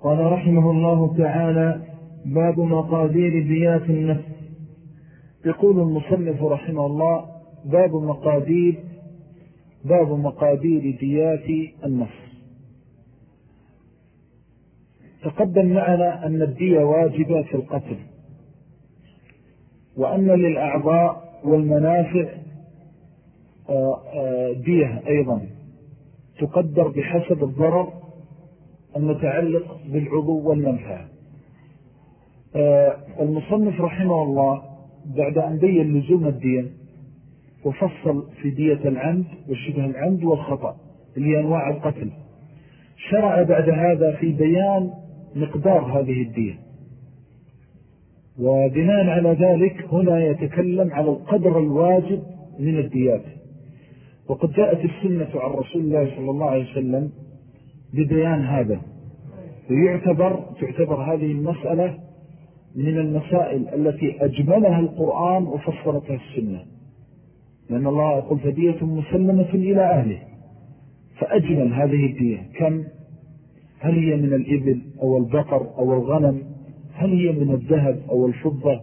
قال رحمه الله تعالى باب مقادير ديات النفس. يقول المصنف رحمه الله باب مقادير باب مقادير ديات النفس. تقدم معنا أن الدية واجبة في القتل وأن للأعضاء والمنافع آه، آه، دية أيضا تقدر بحسب الضرر المتعلق بالعضو والمنفعة. آه، المصنف رحمه الله بعد أن بين لزوم الدية وفصل في دية العمد وشبه العمد والخطأ اللي أنواع القتل. شرع بعد هذا في بيان مقدار هذه الدية. وبناء على ذلك هنا يتكلم على القدر الواجب من الديات. وقد جاءت السنة عن رسول الله صلى الله عليه وسلم ببيان هذا. ويعتبر تعتبر هذه المسألة من المسائل التي أجملها القرآن وفصلتها السنة. لأن الله يقول فدية مسلمة إلى أهله. فأجمل هذه الدية. كم؟ هل هي من الإبل أو البقر أو الغنم؟ هل هي من الذهب أو الفضة؟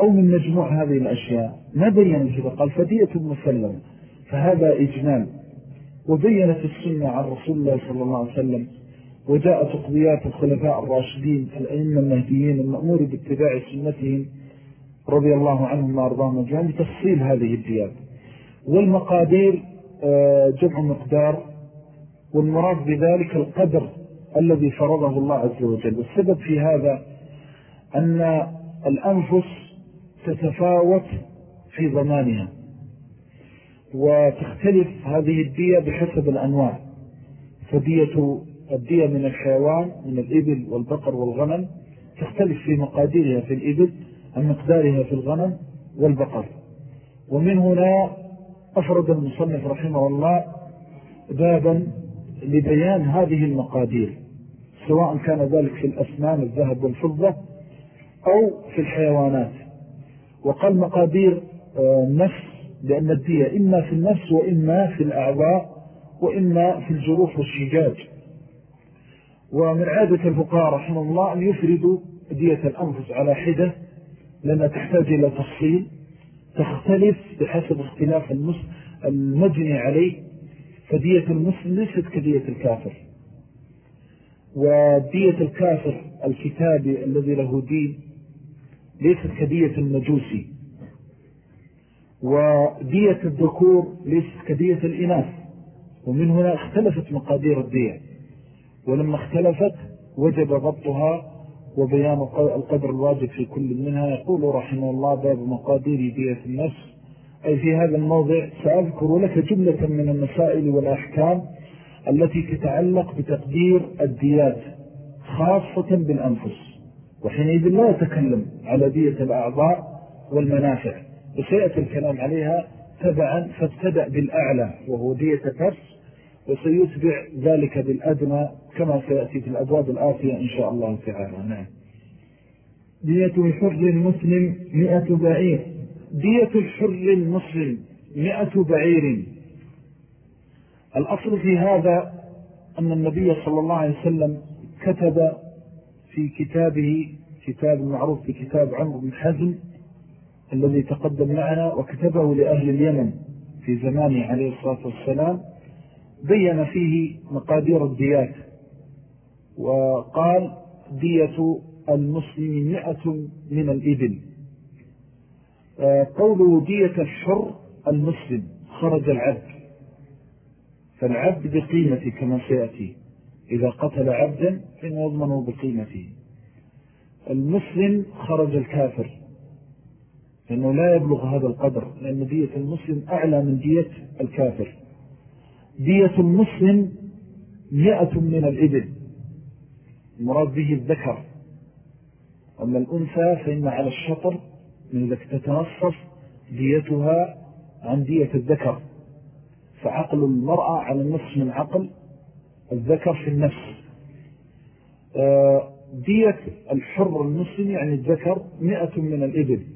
أو من مجموع هذه الأشياء؟ ما بيّن كذا قال فدية مسلمة. فهذا إجمال. وبينت السنة عن رسول الله صلى الله عليه وسلم وجاءت تقضيات الخلفاء الراشدين الأئمة المهديين المأمور باتباع سنتهم رضي الله عنهم وأرضاهم وجعل بتفصيل هذه الديات والمقادير آه، جمع مقدار والمراد بذلك القدر الذي فرضه الله عز وجل. والسبب في هذا أن الأنفس تتفاوت في ضمانها. وتختلف هذه الدية بحسب الأنواع. فدية الدية من الحيوان من الإبل والبقر والغنم تختلف في مقاديرها في الإبل عن مقدارها في الغنم والبقر. ومن هنا أفرد المصنف رحمه الله بابا لبيان هذه المقادير سواء كان ذلك في الأسنان الذهب والفضة أو في الحيوانات. وقال مقادير النفس آه، لأن الدية إما في النفس وإما في الأعضاء وإما في الجروح والشجاج ومن عادة الفقهاء رحمه الله أن يفردوا دية الأنفس على حدة لأنها تحتاج إلى تفصيل تختلف بحسب اختلاف المجني عليه فدية المسلم ليست كدية الكافر. ودية الكافر الكتابي الذي له دين ليست كدية المجوسي. ودية الذكور ليست كدية الإناث ومن هنا اختلفت مقادير الدية. ولما اختلفت وجب ضبطها وبيان القدر الواجب في كل منها يقول رحمه الله باب مقادير دية النفس. أي في هذا الموضع سأذكر لك جملة من المسائل والأحكام التي تتعلق بتقدير الديات خاصة بالأنفس. وحينئذ لا يتكلم على دية الأعضاء والمنافع. وسيأتي الكلام عليها تبعا فابتدأ بالأعلى وهو دية النفس وسيتبع ذلك بالأدنى كما سيأتي في الأبواب الآتية إن شاء الله تعالى. نعم. دية الحر المسلم مئة بعير. دية الحر المسلم مئة بعير. الأصل في هذا أن النبي صلى الله عليه وسلم كتب في كتابه كتاب معروف بكتاب عمر بن حزم الذي تقدم معنا وكتبه لأهل اليمن في زمانه عليه الصلاة والسلام بين فيه مقادير الديات وقال دية المسلم مئة من الإبل. آه، قوله دية الحر المسلم خرج العبد. فالعبد بقيمة كما سيأتي. إذا قتل عبدا فإن يضمنه بقيمته. المسلم خرج الكافر. لأنه لا يبلغ هذا القدر لأن دية المسلم أعلى من دية الكافر. دية المسلم مئة من الإبل. المراد به الذكر. أما الأنثى فإن على الشطر من ذلك تتنصف ديتها عن دية الذكر. فعقل المرأة على النصف من عقل الذكر في النفس. آه، دية الحر المسلم يعني الذكر مئة من الإبل.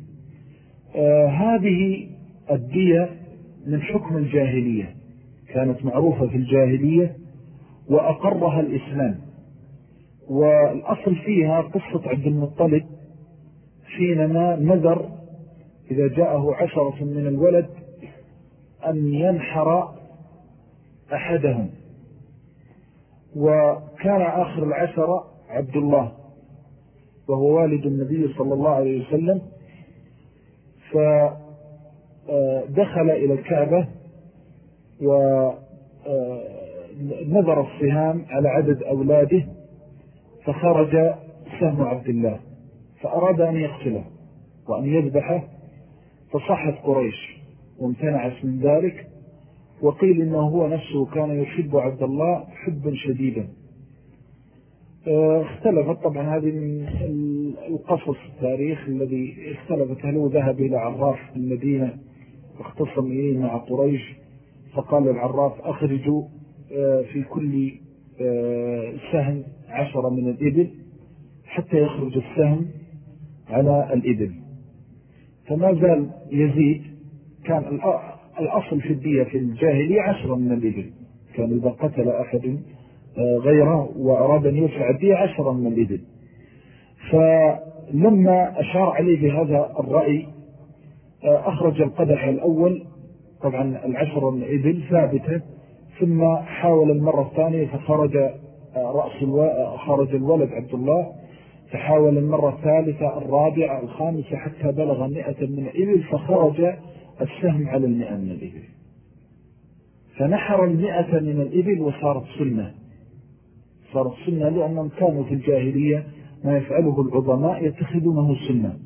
هذه الدية من حكم الجاهلية. كانت معروفة في الجاهلية وأقرها الإسلام. والأصل فيها قصة عبد المطلب حينما نذر إذا جاءه عشرة من الولد أن ينحر أحدهم. وكان آخر العشرة عبد الله وهو والد النبي صلى الله عليه وسلم. فدخل إلى الكعبة ونذر الصهام على عدد أولاده فخرج سهم عبد الله فأراد أن يقتله وأن يذبحه فصحت قريش وامتنعت من ذلك وقيل إنه هو نفسه كان يحب عبد الله حبا شديدا. اختلفت طبعا هذه من القصص التاريخ الذي اختلفت. هل هو ذهب إلى عراف المدينة واختصم إليه مع قريش؟ فقال العراف أخرجوا آه، في كل آه، سهم عشرة من الإبل حتى يخرج السهم على الإبل. فما زال يزيد. كان الأصل في الدية في الجاهلية عشرة من الإبل. كان إذا قتل أحد آه، غيره وأراد أن يدفع الدية عشرة من الإبل. فلما أشار عليه بهذا الرأي آه، أخرج القدح الأول طبعا العشرة من الإبل ثابتة ثم حاول المرة الثانية فخرج آه، رأس خرج الولد عبد الله فحاول المرة الثالثة الرابعة الخامسة حتى بلغ مئة من الإبل فخرج السهم على المئة من الإبل. فنحر المئة من الإبل وصارت سنة صارت سنة لأنهم كانوا في الجاهلية ما يفعله العظماء يتخذونه سنة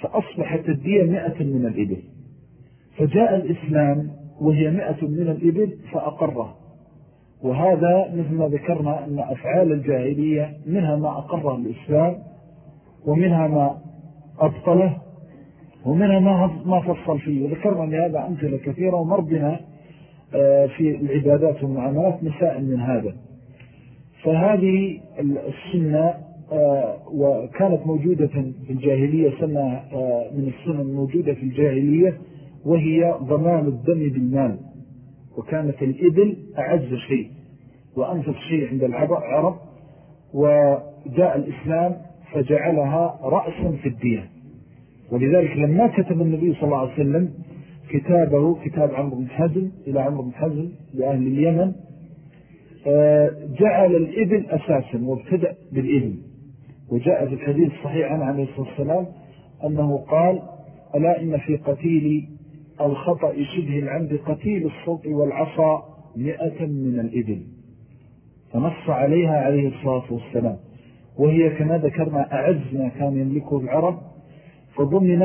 فأصبحت الدية مئة من الإبل. فجاء الإسلام وهي مئة من الإبل فأقره وهذا مثل ما ذكرنا أن أفعال الجاهلية منها ما أقره الإسلام ومنها ما أبطله ومنها ما فصل فيه. وذكرنا أن هذا أمثلة كثيرة ومر بنا آه، في العبادات والمعاملات مسائل من هذا. فهذه السنة آه، وكانت موجودة في الجاهلية سنة آه، من السنة الموجودة في الجاهلية وهي ضمان الدم بالمال. وكانت الإبل أعز شيء وأنفس شيء عند العرب وجاء الإسلام فجعلها رأسا في الدين ولذلك لما كتب النبي صلى الله عليه وسلم كتابه كتاب عمرو بن حزم إلى عمرو بن حزم لأهل اليمن جعل الإبل أساسا وابتدأ بالإبل. وجاء في الحديث الصحيح عن عليه الصلاة والسلام أنه قال ألا إن في قتيل الخطأ شبه العمد قتيل الصوت والعصا مئة من الإبل. فنص عليها عليه الصلاة والسلام. وهي كما ذكرنا أعز ما كان يملكه العرب فضمن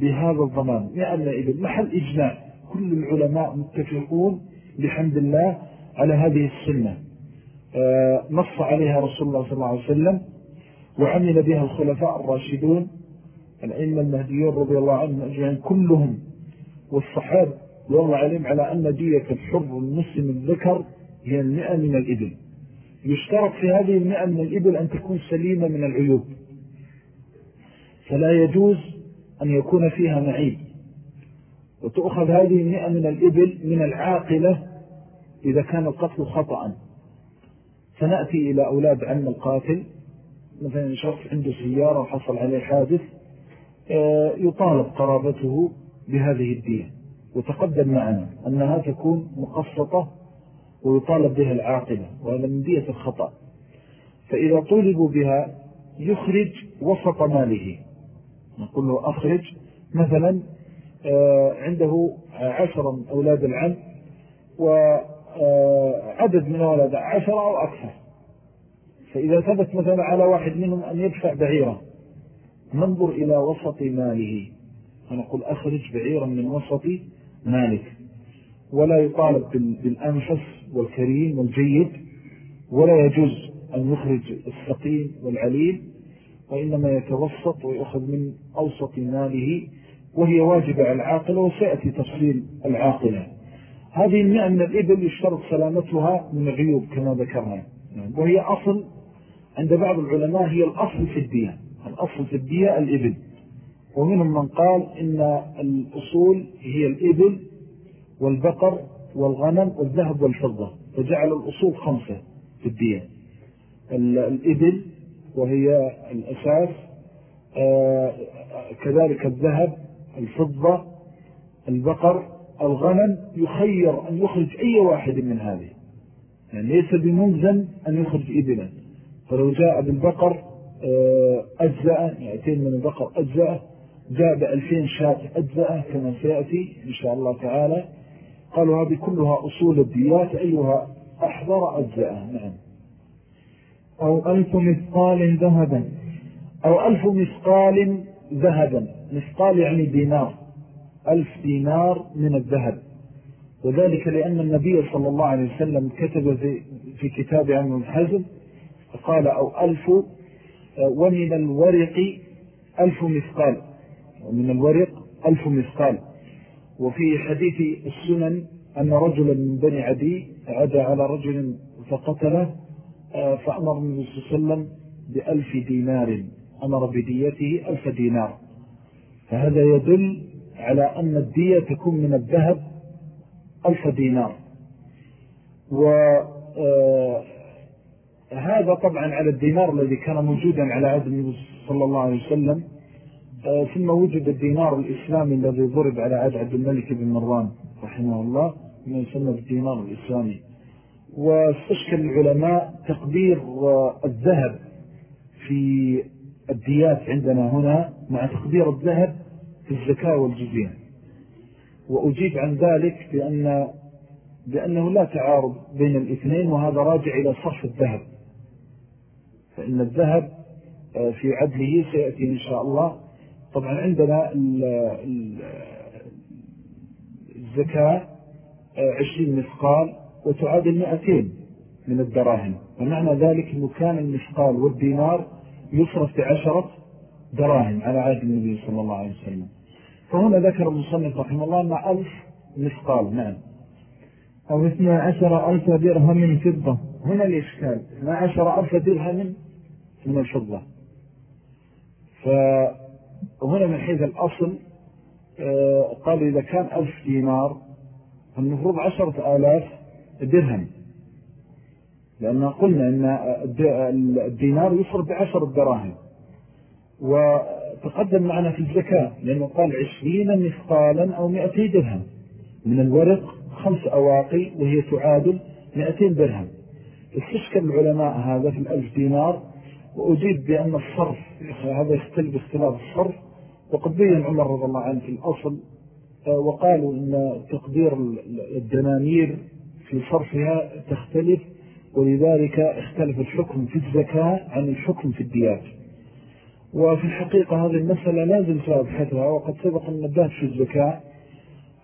بهذا الضمان. مئة من الإبل محل إجماع. كل العلماء متفقون بحمد الله على هذه السنة. آه، نص عليها رسول الله صلى الله عليه وسلم وعمل بها الخلفاء الراشدون الأئمة المهديون رضي الله عنهم أجمعين كلهم والصحاب والله عليهم على أن دية الحر المسلم الذكر هي المئة من الإبل. يشترط في هذه المئة من الإبل أن تكون سليمة من العيوب. فلا يجوز أن يكون فيها معيب. وتأخذ هذه المئة من الإبل من العاقلة إذا كان القتل خطأ. فنأتي إلى أولاد عم القاتل. مثلا شخص عنده سيارة وحصل عليه حادث آه، يطالب قرابته بهذه الدية. وتقدم معنا أنها تكون مقصطة ويطالب بها العاقلة وهذا من دية الخطأ. فإذا طولبوا بها يخرج وسط ماله. نقول له أخرج. مثلا آه، عنده عشرة من أولاد العم وعدد من أولاد عشرة أو أكثر. فإذا ثبت مثلا على واحد منهم أن يدفع بعيرا ننظر إلى وسط ماله. فنقول أخرج بعيرا من وسط مالك. ولا يطالب بالأنفس والكريم والجيد ولا يجوز أن يخرج السقيم والعليل وإنما يتوسط ويأخذ من أوسط ماله وهي واجبة على العاقلة وسيأتي تفصيل العاقلة. هذه المئة من الإبل يشترط سلامتها من العيوب كما ذكرنا. وهي أصل عند بعض العلماء هي الأصل في الدية. الأصل في الدية الإبل. ومنهم من قال إن الأصول هي الإبل والبقر والغنم والذهب والفضة. فجعل الأصول خمسة في الدية. الإبل وهي الأساس آه، كذلك الذهب الفضة البقر الغنم يخير أن يخرج أي واحد من هذه. يعني ليس بملزم أن يخرج إبلا فلو جاء بالبقر آه، أجزاء يأتين من البقر أجزاء جاء بألفين شاة أجزاء كما سيأتي إن شاء الله تعالى. قالوا هذه كلها أصول الديات أيها أحضر أجزاء نعم. أو ألف مثقال ذهبا. أو ألف مثقال ذهبا. مثقال يعني دينار. ألف دينار من الذهب. وذلك لأن النبي صلى الله عليه وسلم كتب في, كتاب عن الحزم قال أو ألف ومن الورق ألف مثقال ومن الورق ألف مثقال. وفي حديث السنن أن رجلا من بني عدي عدى على رجل فقتله فأمر النبي صلى الله عليه وسلم بألف دينار أمر بديته ألف دينار. فهذا يدل على أن الدية تكون من الذهب ألف دينار. وهذا آه، طبعا على الدينار الذي كان موجودا على عهد النبي صلى الله عليه وسلم. آه، ثم وجد الدينار الإسلامي الذي ضرب على عهد عبد الملك بن مروان رحمه الله ما يسمى بالدينار الإسلامي. واستشكل العلماء تقدير الذهب في الديات عندنا هنا مع تقدير الذهب الزكاة والجزية. وأجيب عن ذلك بأن بأنه لا تعارض بين الاثنين وهذا راجع إلى صرف الذهب. فإن الذهب آه، في عدله سيأتي إن شاء الله. طبعا عندنا الزكاة آه، عشرين مثقال وتعادل مئتين من الدراهم. فمعنى ذلك أنه كان المثقال والدينار يصرف بعشرة دراهم على عهد النبي صلى الله عليه وسلم. فهنا ذكر المصنف رحمه الله أن ألف مثقال نعم. أو اثنى عشر ألف درهم فضة. هنا الإشكال. اثنى عشر ألف درهم من الفضة. فهنا من حيث الأصل آه، قال إذا كان ألف دينار المفروض عشرة آلاف درهم. لأن قلنا أن الدينار يصرف بعشر الدراهم. وتقدم معنا في الزكاة لأنه قال عشرين مثقالا أو مئتي درهم. من الورق خمس أواقي وهي تعادل مئتين درهم. استشكل العلماء هذا في الألف دينار وأجيب بأن الصرف هذا يختلف اختلاف الصرف. وقد بيّن عمر رضي الله عنه في الأصل وقالوا أن تقدير الدنانير في صرفها تختلف ولذلك اختلف الحكم في الزكاة عن الحكم في الديات. وفي الحقيقة هذه المسألة لازم سأبحثها وقد سبق أن نبات في الزكاة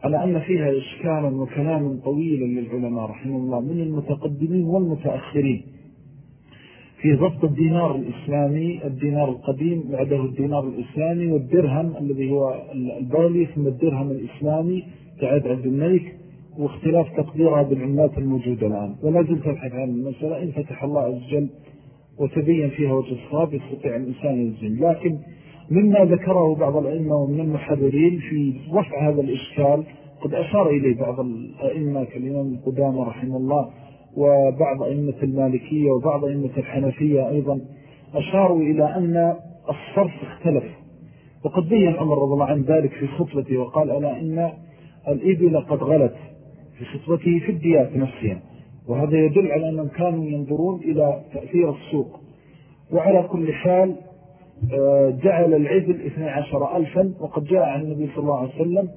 على أن فيها إشكالا وكلاما طويلا للعلماء رحمه الله من المتقدمين والمتأخرين. في ضبط الدينار الإسلامي الدينار القديم بعده الدينار الإسلامي والدرهم الذي هو البالي ثم الدرهم الإسلامي تعد عبد الملك واختلاف تقديرها بالعملات الموجودة الآن. ولا زلت عن المسألة إن فتح الله عز وجل وتبين فيها وجه الصواب يستطيع الإنسان يلزم لكن مما ذكره بعض الأئمة ومن المحررين في رفع هذا الإشكال قد أشار إليه بعض الأئمة كالإمام القدامى رحمه الله وبعض أئمة المالكية وبعض أئمة الحنفية أيضا أشاروا إلى أن الصرف اختلف. وقد بيّن عمر رضي الله عن ذلك في خطبته وقال ألا إن الإبل قد غلت في خطبته في الديات نفسها. وهذا يدل على أنهم كانوا ينظرون إلى تأثير السوق. وعلى كل حال آه، جعل العزل 12 ألفا وقد جاء عن النبي صلى الله عليه وسلم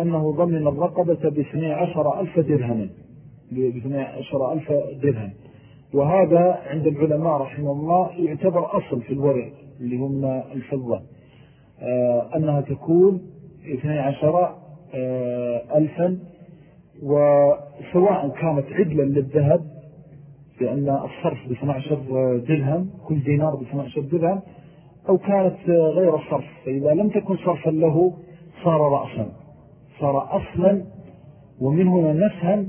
أنه ضمن الرقبة ب 12 ألف درهم. ب 12 ألف درهم. وهذا عند العلماء رحمه الله يعتبر أصل في الورق اللي هم الفضة. آه، أنها تكون 12 آه، ألفا وسواء كانت عدلا للذهب لأن الصرف ب 12 درهم كل دينار ب 12 درهم أو كانت غير صرف فإذا لم تكن صرفا له صار رأسا. صار أصلا ومن هنا نفهم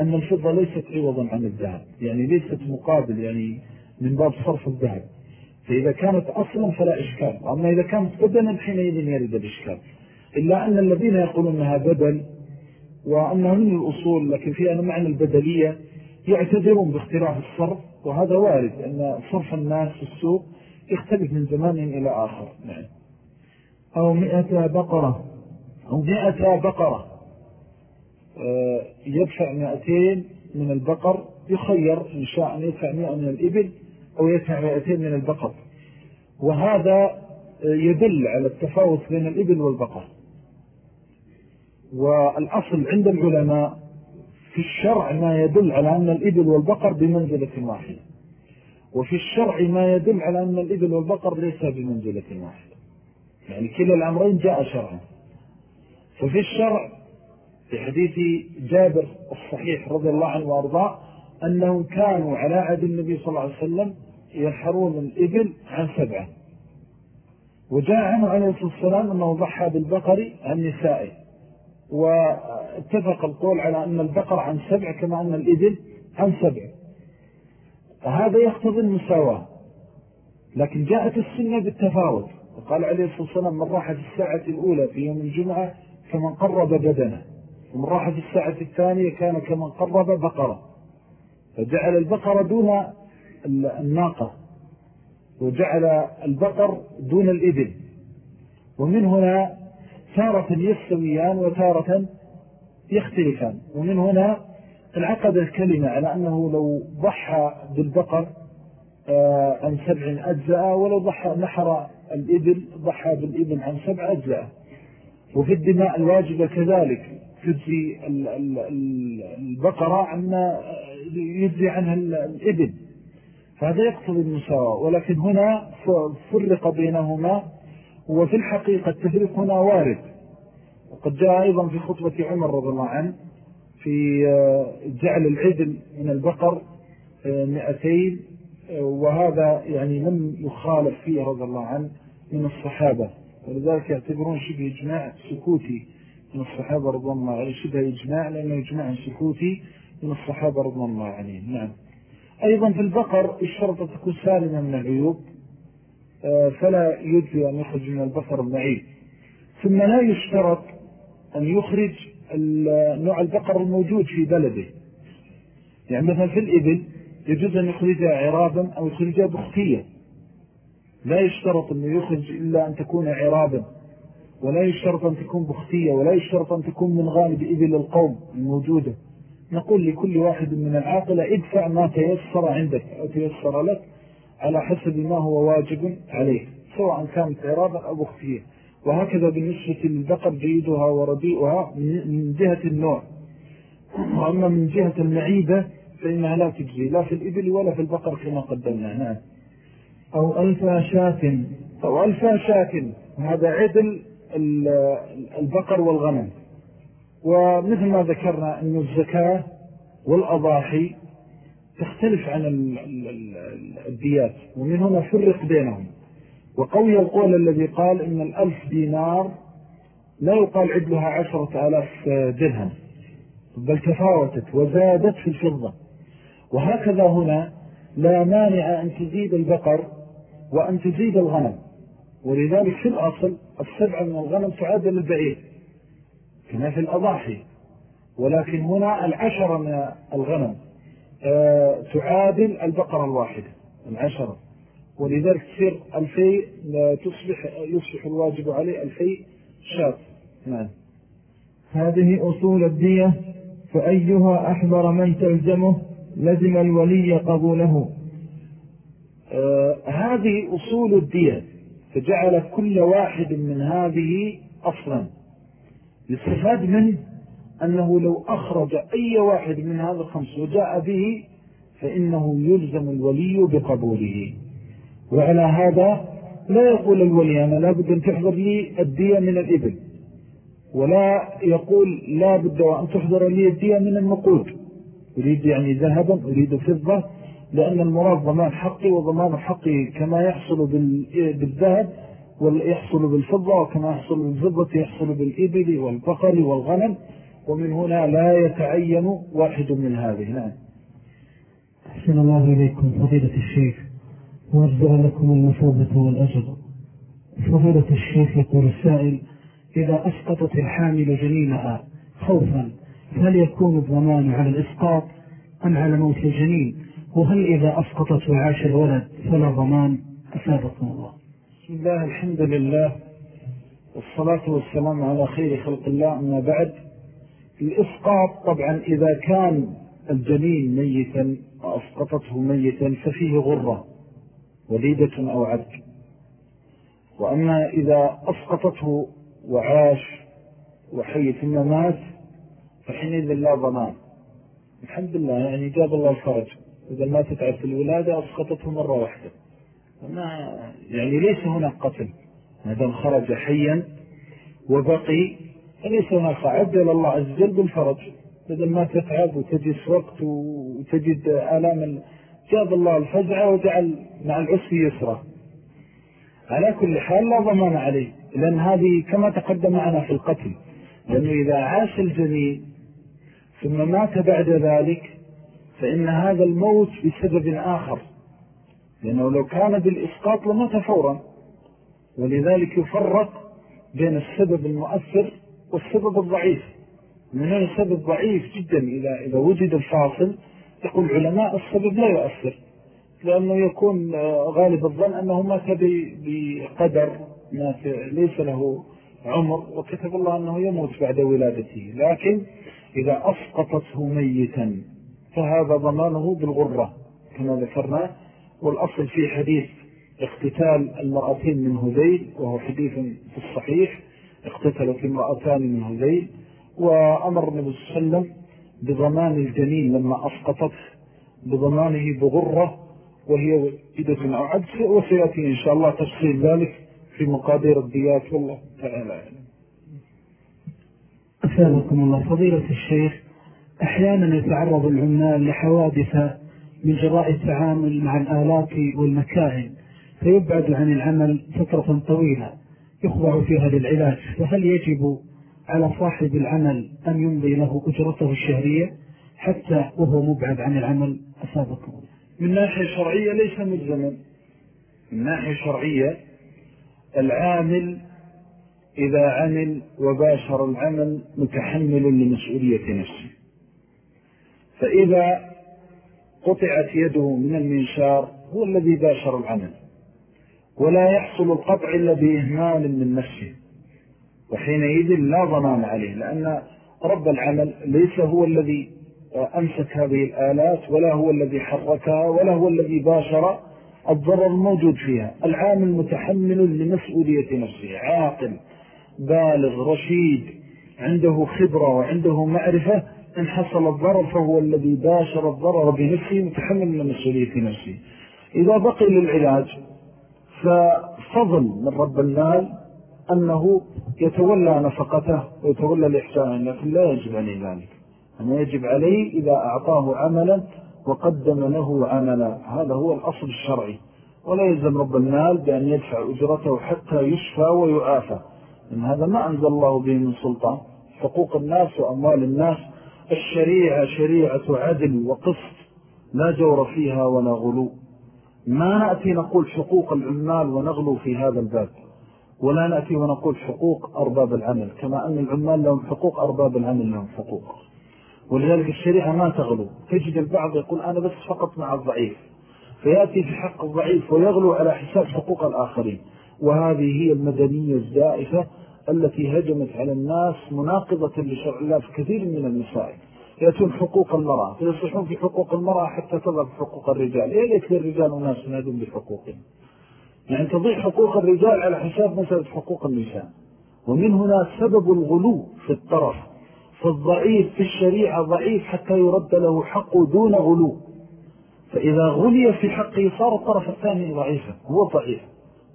أن الفضة ليست عوضا عن الذهب. يعني ليست مقابل يعني من باب صرف الذهب. فإذا كانت أصلا فلا إشكال. أما إذا كانت بدلا حينئذ يرد الإشكال. إلا أن الذين يقولون أنها بدل وأنها من الأصول لكن فيها معنى البدلية يعتذرون باختلاف الصرف وهذا وارد أن صرف الناس في السوق يختلف من زمان إلى آخر. نعم. أو مئة بقرة. أو مئة بقرة. آه، يدفع مئتين من البقر يخير إن شاء أن يدفع مئة من الإبل أو يدفع مئتين من البقر. وهذا آه، يدل على التفاوت بين الإبل والبقر. والأصل عند العلماء في الشرع ما يدل على أن الإبل والبقر بمنزلة واحدة. وفي الشرع ما يدل على أن الإبل والبقر ليس بمنزلة واحدة. يعني كلا الأمرين جاء شرعا. ففي الشرع في حديث جابر الصحيح رضي الله عنه وأرضاه أنهم كانوا على عهد النبي صلى الله عليه وسلم ينحرون الإبل عن سبعة. وجاء عنه عليه الصلاة والسلام أنه ضحى بالبقر عن نسائه. واتفق القول على أن البقر عن سبع كما أن الإبل عن سبع. فهذا يقتضي المساواة. لكن جاءت السنة بالتفاوت. وقال عليه الصلاة والسلام من راح في الساعة الأولى في يوم الجمعة كمن قرب بدنه. ومن راح في الساعة الثانية كان كمن قرب بقرة. فجعل البقرة دون الناقة. وجعل البقر دون الإبل. ومن هنا تارة يستويان وتارة يختلفان. ومن هنا انعقد الكلمة على أنه لو ضحى بالبقر آه، عن سبع أجزاء ولو ضحى نحر الإبل ضحى بالإبل عن سبع أجزاء. وفي الدماء الواجبة كذلك تجزي البقرة عما يجزي عنها الإبل. فهذا يقتضي المساواة. ولكن هنا فرق بينهما وفي الحقيقة التفريق هنا وارد. وقد جاء أيضا في خطبة عمر رضي الله عنه في آه، جعل العدل من البقر آه، مئتين آه، وهذا يعني لم يخالف فيه رضي الله عنه من الصحابة. ولذلك يعتبرون شبه إجماع سكوتي من الصحابة رضي الله عليه شبه إجماع لأنه إجماع سكوتي من الصحابة رضي الله عليهم. نعم. أيضا في البقر الشرطة تكون سالمة من العيوب. فلا يجزي أن يخرج من البقر المعيب ثم لا يشترط أن يخرج نوع البقر الموجود في بلده. يعني مثلا في الإبل يجوز أن يخرجها عرابا أو يخرجها بختية لا يشترط أن يخرج إلا أن تكون عرابا. ولا يشترط أن تكون بختية ولا يشترط أن تكون من غالب إبل القوم الموجودة. نقول لكل واحد من العاقلة ادفع ما تيسر عندك أو تيسر لك. على حسب ما هو واجب عليه سواء كانت عرابا أو بختية وهكذا بالنسبة للبقر جيدها ورديئها من جهة النوع. وأما من جهة المعيبة فإنها لا تجزي لا في الإبل ولا في البقر كما قدمنا. نعم. أو ألفا شاك أو ألفا شاك هذا عدل البقر والغنم. ومثل ما ذكرنا أن الزكاة والأضاحي تختلف عن الديات ومن هنا فرق بينهم. وقوي القول الذي قال إن الألف دينار لا يقال عدلها عشرة ألاف درهم بل تفاوتت وزادت في الفضة. وهكذا هنا لا مانع أن تزيد البقر وأن تزيد الغنم. ولذلك في الأصل السبع من الغنم تعادل البعير كما في الأضاحي. ولكن هنا العشر من الغنم. تعادل البقرة الواحدة العشرة. ولذلك تصير ألفي تصبح يصبح الواجب عليه ألفي شاب نعم. هذه أصول الدية فأيها أحضر من تلزمه لزم الولي قبوله. آه هذه أصول الدية فجعل كل واحد من هذه أصلا. يستفاد منه أنه لو أخرج أي واحد من هذا الخمس وجاء به فإنه يلزم الولي بقبوله. وعلى هذا لا يقول الولي أنا لا بد أن تحضر لي الدية من الإبل. ولا يقول لا بد أن تحضر لي الدية من النقود. أريد يعني ذهبا أريد فضة لأن المراد ضمان حقي وضمان حقي كما يحصل بالذهب ويحصل بالفضة وكما يحصل بالفضة يحصل بالإبل والبقر والغنم. ومن هنا لا يتعين واحد من هذه. نعم. أحسن الله إليكم فضيلة الشيخ. وأجزل لكم المثوبة والأجر. فضيلة الشيخ يقول السائل إذا أسقطت الحامل جنينها خوفا هل يكون الضمان على الإسقاط أم على موت الجنين؟ وهل إذا أسقطت وعاش الولد فلا ضمان؟ أسابقكم الله. بسم الله الحمد لله والصلاة والسلام على خير خلق الله أما بعد. الإسقاط طبعا إذا كان الجنين ميتا وأسقطته ميتا ففيه غرة وليدة أو عبد. وأما إذا أسقطته وعاش وحي ثم مات فحينئذ لا ضمان. الحمد لله يعني جاب الله الفرج إذا ما تتعب الولادة أسقطته مرة واحدة. ما يعني ليس هناك قتل. هذا خرج حيا وبقي فليس هناك عجل الله عز وجل بالفرج بدل ما تتعب وتجد وقت وتجد آلام جاب الله الفزعة وجعل مع العسر يسرى على كل حال لا ضمان عليه لأن هذه كما تقدم معنا في القتل. لأنه إذا عاش الجنين ثم مات بعد ذلك فإن هذا الموت بسبب آخر. لأنه لو كان بالإسقاط لمات فورا. ولذلك يفرق بين السبب المؤثر والسبب الضعيف. من السبب ضعيف جدا إذا, إذا وجد الفاصل يقول العلماء السبب لا يؤثر لأنه يكون غالب الظن أنه مات بقدر مات ليس له عمر وكتب الله أنه يموت بعد ولادته. لكن إذا أسقطته ميتا فهذا ضمانه بالغرة كما ذكرنا. والأصل في حديث اقتتال المرأتين من هذيل وهو حديث في الصحيح اقتتلوا في امرأتان من هذيل وأمر النبي صلى الله عليه وسلم بضمان الجنين لما أسقطت بضمانه بغرة وهي إدة أو وسيأتي إن شاء الله تفصيل ذلك في مقادير الديات والله تعالى أسابقكم الله. فضيلة الشيخ أحيانا يتعرض العمال لحوادث من جراء التعامل مع الآلات والمكائن فيبعد عن العمل فترة طويلة. يخضع فيها للعلاج فهل يجب على صاحب العمل أن يمضي له أجرته الشهرية حتى وهو مبعد عن العمل أسابقه؟ من ناحية شرعية ليس ملزما من ناحية شرعية العامل إذا عمل وباشر العمل متحمل لمسؤولية نفسه. فإذا قطعت يده من المنشار هو الذي باشر العمل. ولا يحصل القطع إلا بإهمال من نفسه. وحينئذ لا ضمان عليه لأن رب العمل ليس هو الذي أمسك هذه الآلات ولا هو الذي حركها ولا هو الذي باشر الضرر الموجود فيها. العامل متحمل لمسؤولية نفسه عاقل بالغ رشيد عنده خبرة وعنده معرفة. إن حصل الضرر فهو الذي باشر الضرر بنفسه متحمل لمسؤولية نفسه. إذا بقي للعلاج ففضل من رب المال أنه يتولى نفقته ويتولى الإحسان لكن لا يجب عليه ذلك. أنه يجب عليه إذا أعطاه عملا وقدم له عملا. هذا هو الأصل الشرعي. ولا يلزم رب المال بأن يدفع أجرته حتى يشفى ويعافى. إن هذا ما أنزل الله به من سلطان. حقوق الناس وأموال الناس. الشريعة شريعة عدل وقسط. لا جور فيها ولا غلو. ما نأتي نقول حقوق العمال ونغلو في هذا الباب. ولا نأتي ونقول حقوق أرباب العمل كما أن العمال لهم حقوق أرباب العمل لهم حقوق. ولذلك الشريعة ما تغلو. تجد البعض يقول أنا بس فقط مع الضعيف. فيأتي في حق الضعيف ويغلو على حساب حقوق الآخرين. وهذه هي المدنية الزائفة التي هجمت على الناس مناقضة لشرع الله في كثير من المسائل يأتون حقوق المرأة فيصلحون في حقوق المرأة حتى تضع حقوق الرجال. إيه ليس الرجال وناس ينادون بحقوقهم؟ يعني تضيع حقوق الرجال على حساب مسألة حقوق النساء. ومن هنا سبب الغلو في الطرف فالضعيف في الشريعة ضعيف حتى يرد له حقه دون غلو. فإذا غلي في حقه صار الطرف الثاني ضعيفا هو ضعيف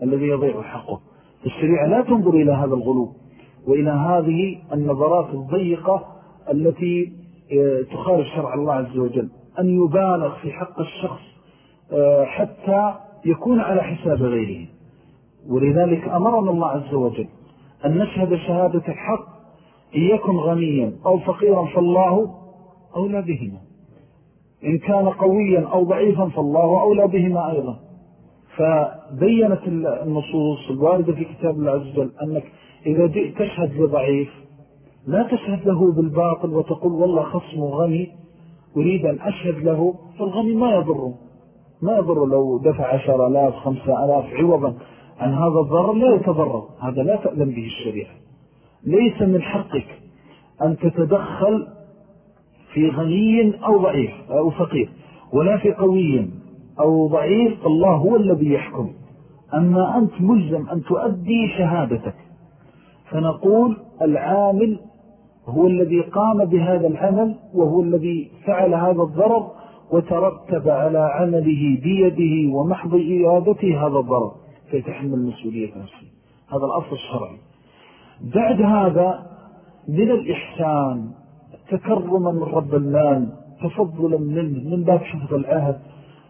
الذي يضيع حقه. الشريعة لا تنظر إلى هذا الغلو وإلى هذه النظرات الضيقة التي تخالف شرع الله عز وجل أن يبالغ في حق الشخص آه، حتى يكون على حساب غيره. ولذلك أمرنا الله عز وجل أن نشهد شهادة الحق إن يكن غنيا أو فقيرا فالله أولى بهما. إن كان قويا أو ضعيفا فالله أولى بهما أيضا. فبينت النصوص الواردة في كتاب الله عز وجل أنك إذا جئت تشهد لضعيف لا تشهد له بالباطل وتقول والله خصمه غني أريد أن أشهد له فالغني ما يضره ما يضر لو دفع عشر ألاف خمسة ألاف عوضا عن هذا الضرر لا يتضرر. هذا لا تأذن به الشريعة. ليس من حقك أن تتدخل في غني أو ضعيف أو فقير ولا في قوي أو ضعيف. الله هو الذي يحكم. أما أنت ملزم أن تؤدي شهادتك. فنقول العامل هو الذي قام بهذا العمل وهو الذي فعل هذا الضرر وترتب على عمله بيده ومحض إيادته هذا الضرر فيتحمل مسؤولية نفسه. هذا الأصل الشرعي. بعد هذا من الإحسان تكرما من رب المال تفضلا منه من باب حفظ العهد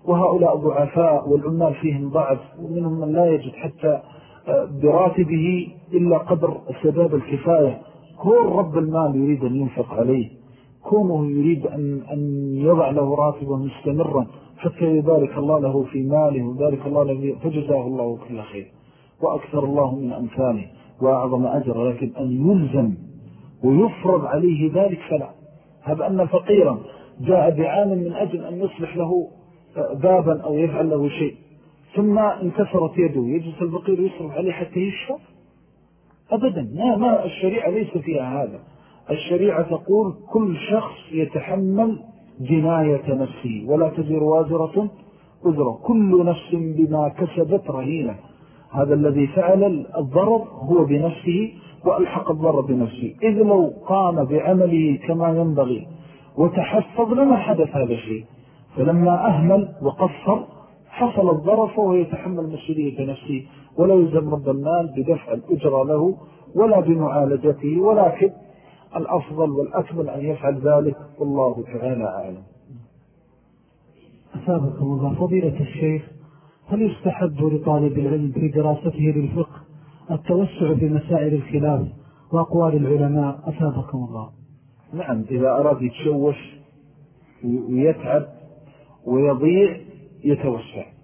وهؤلاء ضعفاء والعمال فيهم ضعف ومنهم من لا يجد حتى آه، براتبه إلا قدر سباب الكفاية. كون رب المال يريد أن ينفق عليه كونه يريد أن, أن يضع له راتبا مستمرا حتى يبارك الله له في ماله ويبارك الله له فجزاه الله كل خير. وأكثر الله من أمثاله وأعظم أجر لكن أن يلزم ويفرض عليه ذلك فلا. هذا أن فقيرا جاء بعام من أجل أن يصلح له بابا أو يفعل له شيء ثم انكسرت يده يجلس الفقير يصرف عليه حتى يشفى. أبدا. ما, ما الشريعة ليس فيها هذا. الشريعة تقول كل شخص يتحمل جناية نفسه. ولا تزر وازرة أذرة كل نفس بما كسبت رهينة. هذا الذي فعل الضرر هو بنفسه وألحق الضرر بنفسه. إذ لو قام بعمله كما ينبغي وتحفظ لما حدث هذا الشيء. فلما أهمل وقصر حصل الضرر فهو يتحمل مسؤولية نفسه. ولا يلزم رب المال بدفع الأجرى له ولا بمعالجته ولكن الأفضل والأكمل أن يفعل ذلك والله تعالى أعلم. أسابقكم الله. فضيلة الشيخ هل يستحب لطالب العلم في دراسته للفقه التوسع في مسائل الخلاف وأقوال العلماء؟ أسابقكم الله. نعم إذا أراد يتشوش ويتعب ويضيع يتوسع.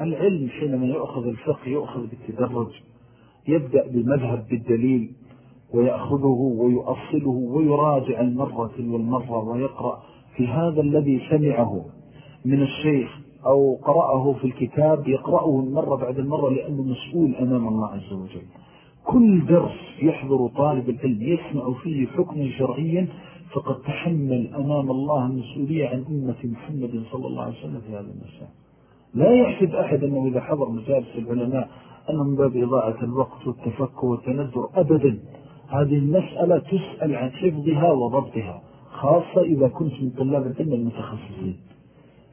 العلم حينما يأخذ الفقه يأخذ بالتدرج يبدأ بالمذهب بالدليل ويأخذه ويؤصله ويراجع المرة والمرة ويقرأ. في هذا الذي سمعه من الشيخ أو قرأه في الكتاب يقرأه المرة بعد المرة لأنه مسؤول أمام الله عز وجل. كل درس يحضر طالب العلم يسمع فيه حكم شرعيا فقد تحمل أمام الله المسؤولية عن أمة محمد صلى الله عليه وسلم في هذا المساء. لا يحسب أحد أنه إذا حضر مجالس العلماء أنه من باب إضاعة الوقت والتفكر والتنذر أبدا. هذه المسألة تسأل عن حفظها وضبطها خاصة إذا كنت من طلاب العلم المتخصصين.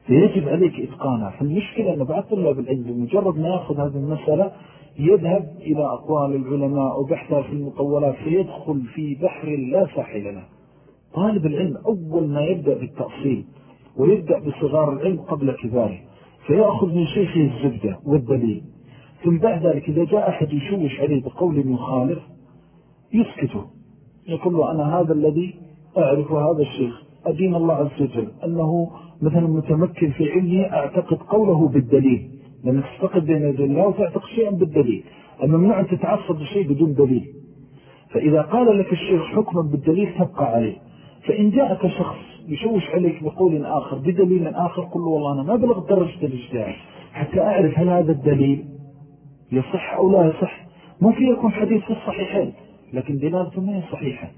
فيجب عليك إتقانها. فالمشكلة أن بعض طلاب العلم بمجرد ما يأخذ هذه المسألة يذهب إلى أقوال العلماء وبحثها في المطولات فيدخل في بحر لا ساحل له. طالب العلم أول ما يبدأ بالتأصيل ويبدأ بصغار العلم قبل كباره. فيأخذ من شيخه الزبدة والدليل. ثم بعد ذلك إذا جاء أحد يشوش عليه بقول يخالف يسكته. يقول له أنا هذا الذي أعرف هذا الشيخ أدين الله عز وجل أنه مثلا متمكن في علمه أعتقد قوله بالدليل. لأنك تستقد بين يدي الله وتعتقد شيئا بالدليل. الممنوع أن تتعصب بشيء بدون دليل. فإذا قال لك الشيخ حكما بالدليل تبقى عليه. فإن جاءك شخص يشوش عليك بقول آخر بدليل آخر قل له والله أنا ما بلغ درجة الاجتهاد حتى أعرف هل هذا الدليل يصح أو لا يصح. ممكن يكون حديث في الصحيحين لكن دلالته ما هي صحيحة.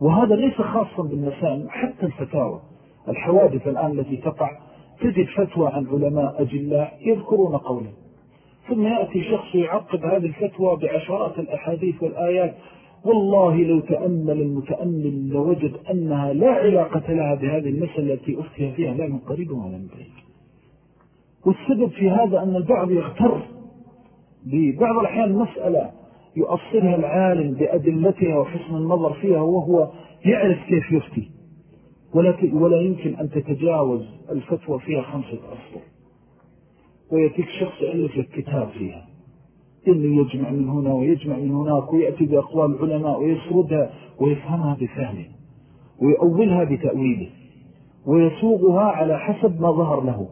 وهذا ليس خاصا بالمسائل حتى الفتاوى. الحوادث الآن التي تقع تجد فتوى عن علماء أجلاء يذكرون قولا ثم يأتي شخص يعقب هذه الفتوى بعشرات الأحاديث والآيات والله لو تأمل المتأمل لوجد أنها لا علاقة لها بهذه المسألة التي أفتها فيها لا من قريب ولا من بعيد. والسبب في هذا أن البعض يغتر ببعض الأحيان مسألة يؤصلها العالم بأدلتها وحسن النظر فيها وهو يعرف كيف يفتي. ولا يمكن أن تتجاوز الفتوى فيها خمسة أسطر. ويأتيك شخص يألف لك كتاب فيها. إنه يجمع من هنا ويجمع من هناك ويأتي بأقوال العلماء ويسردها ويفهمها بفهمه ويؤولها بتأويله ويسوغها على حسب ما ظهر له.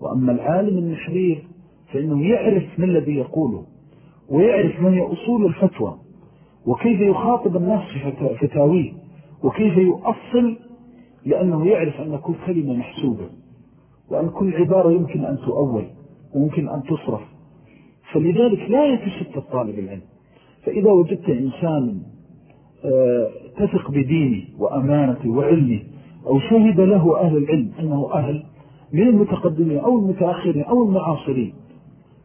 وأما العالم النحرير فإنه يعرف من الذي يقوله ويعرف ما هي أصول الفتوى وكيف يخاطب الناس في فتاويه وكيف يؤصل لأنه يعرف أن كل كلمة محسوبة وأن كل عبارة يمكن أن تؤول ويمكن أن تصرف. فلذلك لا يتشتت طالب العلم. فإذا وجدت إنسان آه، تثق بدينه وأمانته وعلمه أو شهد له أهل العلم أنه أهل من المتقدمين أو المتأخرين أو المعاصرين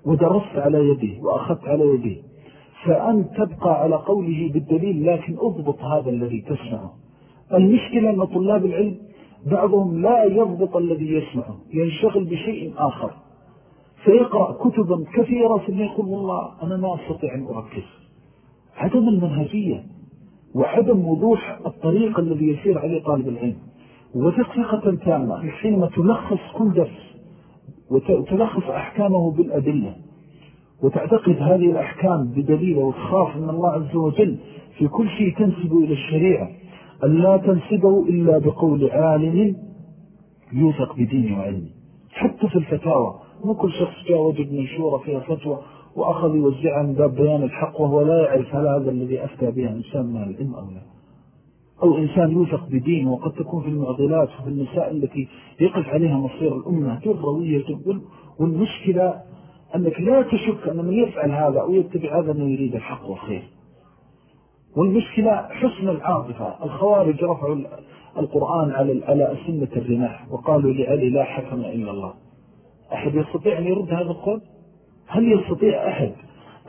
ودرست على يده وأخذت على يده فأن تبقى على قوله بالدليل لكن أضبط هذا الذي تسمعه. المشكلة أن طلاب العلم بعضهم لا يضبط الذي يسمعه ينشغل بشيء آخر. فيقرأ كتبا كثيرة ثم يقول والله أنا ما أستطيع أن أركز. عدم المنهجية وعدم وضوح الطريق الذي يسير عليه طالب العلم. وتقفقة تامة حينما تلخص كل درس وتلخص أحكامه بالأدلة. وتعتقد هذه الأحكام بدليل وتخاف من الله عز وجل في كل شيء تنسب إلى الشريعة. أن لا تنسبه إلا بقول عالم يوثق بدينه وعلمه. حتى في الفتاوى مو كل شخص جاء وجد منشورة فيها فتوى وأخذ يوزعها من باب بيان الحق وهو لا يعرف هل هذا الذي أفتى بها إنسان من العلم أو لا. أو إنسان يوثق بدينه وقد تكون في المعضلات وفي النساء التي يقف عليها مصير الأمة تروية والمشكلة أنك لا تشك أن من يفعل هذا أو يتبع هذا أنه يريد الحق والخير. والمشكلة حسن العاطفة. الخوارج رفعوا القرآن على أسنة الرماح وقالوا لعلي لا حكم إلا الله. أحد يستطيع أن يرد هذا القول؟ هل يستطيع أحد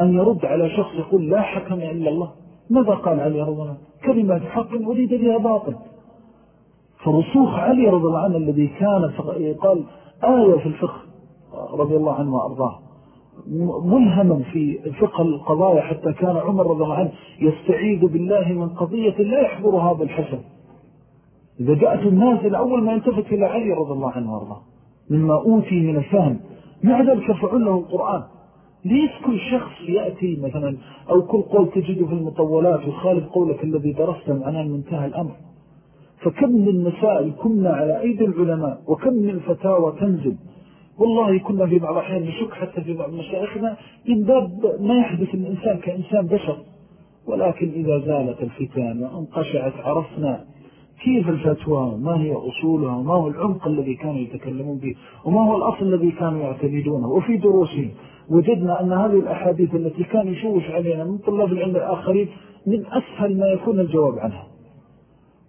أن يرد على شخص يقول لا حكم إلا الله؟ ماذا قال علي رضي الله كلمة حق أريد بها باطل. فرسوخ علي رضي الله عنه الذي كان قال آية في الفقه رضي الله عنه وأرضاه ملهما في فقه القضايا حتى كان عمر رضي الله عنه يستعيذ بالله من قضية لا يحضرها بالحسن إذا جاءت النازل أول ما ينتفت إلى علي رضي الله عنه وأرضاه. مما أوتي من الفهم. مع ذلك فعل له القرآن. ليس كل شخص يأتي مثلا أو كل قول تجده في المطولات يخالف قولك الذي درسته معناه منتهى الأمر. فكم من مسائل كنا على أيدي العلماء وكم من الفتاوى تنزل. والله كنا في بعض الأحيان نشك حتى في بعض مشايخنا من باب ما يحدث الإنسان كإنسان بشر. ولكن إذا زالت الفتان وانقشعت عرفنا كيف الفتوى؟ ما هي أصولها؟ وما هو العمق الذي كانوا يتكلمون به؟ وما هو الأصل الذي كانوا يعتمدونه؟ وفي دروسهم وجدنا أن هذه الأحاديث التي كان يشوش علينا من طلاب العلم الآخرين من أسهل ما يكون الجواب عنها.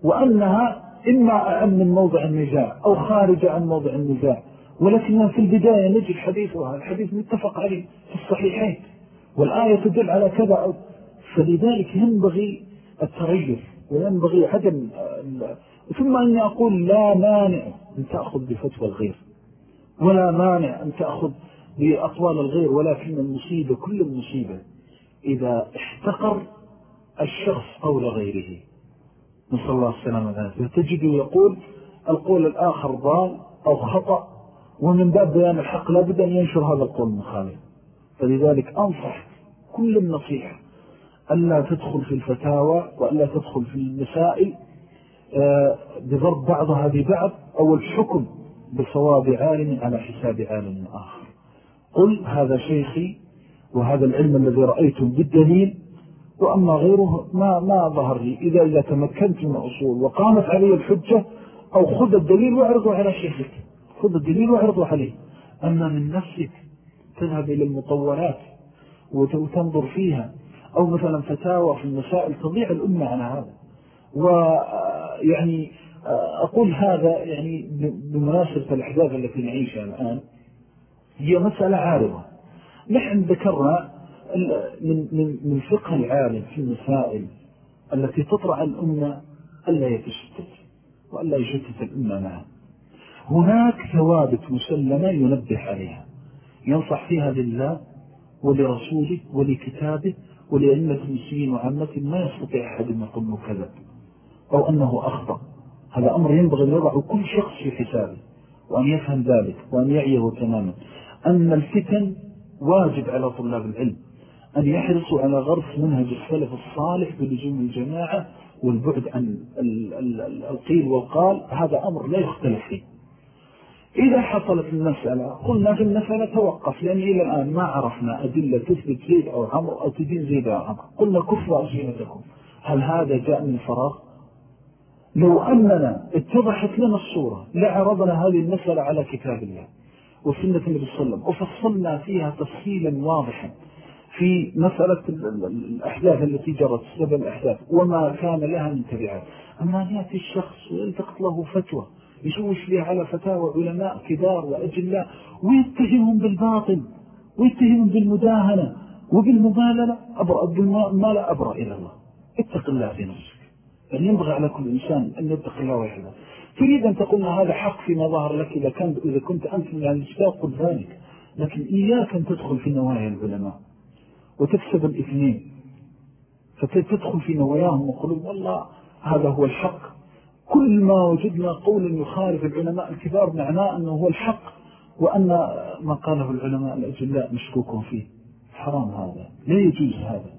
وأنها إما أعم من موضع النزاع أو خارج عن موضع النزاع. ولكنها في البداية نجد حديثها الحديث متفق عليه في الصحيحين. والآية تدل على كذا. فلذلك ينبغي التريث وينبغي عدم ثم أني أقول لا مانع أن تأخذ بفتوى الغير. ولا مانع أن تأخذ بأطوال الغير ولكن المصيبة كل المصيبة إذا احتقر الشخص قول غيره. نسأل الله السلامة والعافية. تجد يقول القول الآخر ضال أو خطأ ومن باب بيان الحق لابد أن ينشر هذا القول المخالف فلذلك أنصح كل النصيحة ألا تدخل في الفتاوى وألا تدخل في المسائل آه، بضرب بعضها ببعض أو الحكم بصواب عالم على حساب عالم آخر. قل هذا شيخي وهذا العلم الذي رأيتم بالدليل وأما غيره ما, ما ظهر لي. إذا, إذا تمكنت من أصول وقامت علي الحجة أو خذ الدليل واعرضه على شيخك. خذ الدليل واعرضه عليه. أما من نفسك تذهب إلى المطورات وتنظر فيها أو مثلا فتاوى في المسائل تضيع الأمة على هذا. ويعني أقول هذا يعني بمناسبة الأحداث التي نعيشها الآن هي مسألة عارضة. نحن ذكرنا من, من, من فقه العالم في المسائل التي تطرع الأمة ألا يتشتت وألا يشتت الأمة معها هناك ثوابت مسلمة ينبه عليها. ينصح فيها لله ولرسوله ولكتابه ولأئمة المسلمين وعامة ما يستطيع أحد أن يقول كذب أو أنه أخطأ. هذا أمر ينبغي أن يضع كل شخص في حسابه وأن يفهم ذلك وأن يعيه تماما. أن الفتن واجب على طلاب العلم أن يحرصوا على غرس منهج السلف الصالح بلزوم الجماعة والبعد عن القيل والقال. هذا أمر لا يختلف فيه. إذا حصلت المسألة قلنا في المسألة توقف لأن إلى الآن ما عرفنا أدلة تثبت زيد أو عمر أو تدين زيد أو عمر. قلنا كفوا أسئلتكم هل هذا جاء من فراغ؟ لو أننا اتضحت لنا الصورة لعرضنا هذه المسألة على كتاب الله وسنة النبي صلى الله عليه وسلم وفصلنا فيها تفصيلا واضحا في مسألة الأحداث التي جرت سبب الأحداث وما كان لها من تبعات. أما يأتي الشخص ويلتقط له فتوى يشوش لي على فتاوى علماء كبار وأجلاء ويتهمهم بالباطل ويتهمهم بالمداهنة وبالمباللة أبرأ بالمال أبرأ إلى الله. اتق الله في نفسك. يعني ينبغي على كل إنسان أن يتق الله ويحذر تريد أن تقول هذا حق فيما ظهر لك إذا, كان إذا كنت أنت من الإسلام قل ذلك لكن إياك أن تدخل في نوايا العلماء وتكسب الإثنين. فتدخل في نواياهم وقلوا والله هذا هو الحق. كل ما وجدنا قولا يخالف العلماء الكبار معناه أنه هو الحق وأن ما قاله العلماء الأجلاء مشكوك فيه. حرام هذا لا يجوز هذا.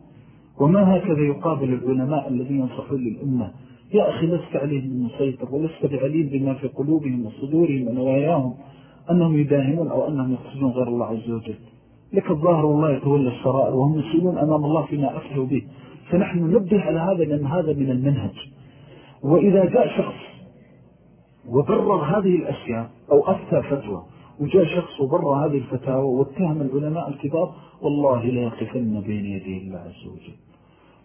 وما هكذا يقابل العلماء الذين ينصحون للأمة؟ يا أخي لست عليهم المسيطر ولست بعليم بما في قلوبهم وصدورهم ونواياهم أنهم يداهمون أو أنهم يقصدون غير الله عز وجل. لك الظاهر والله يتولى السرائر وهم مسؤولون أمام الله فيما أفلوا به. فنحن نبه على هذا لأن هذا من المنهج. وإذا جاء شخص وبرر هذه الأشياء أو أفتى فتوى وجاء شخص وبرر هذه الفتاوى واتهم العلماء الكبار والله لا يقفن بين يدي الله عز وجل.